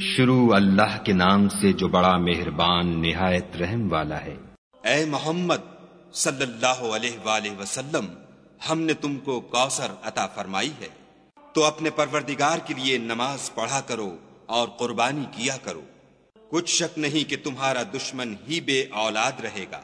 شروع اللہ کے نام سے جو بڑا مہربان نہایت رحم والا ہے۔ اے محمد صلی اللہ علیہ وآلہ وسلم، ہم نے تم کو کوثر عطا فرمائی ہے۔ تو اپنے پروردگار کے لیے نماز پڑھا کرو اور قربانی کیا کرو۔ کچھ شک نہیں کہ تمہارا دشمن ہی بے اولاد رہے گا۔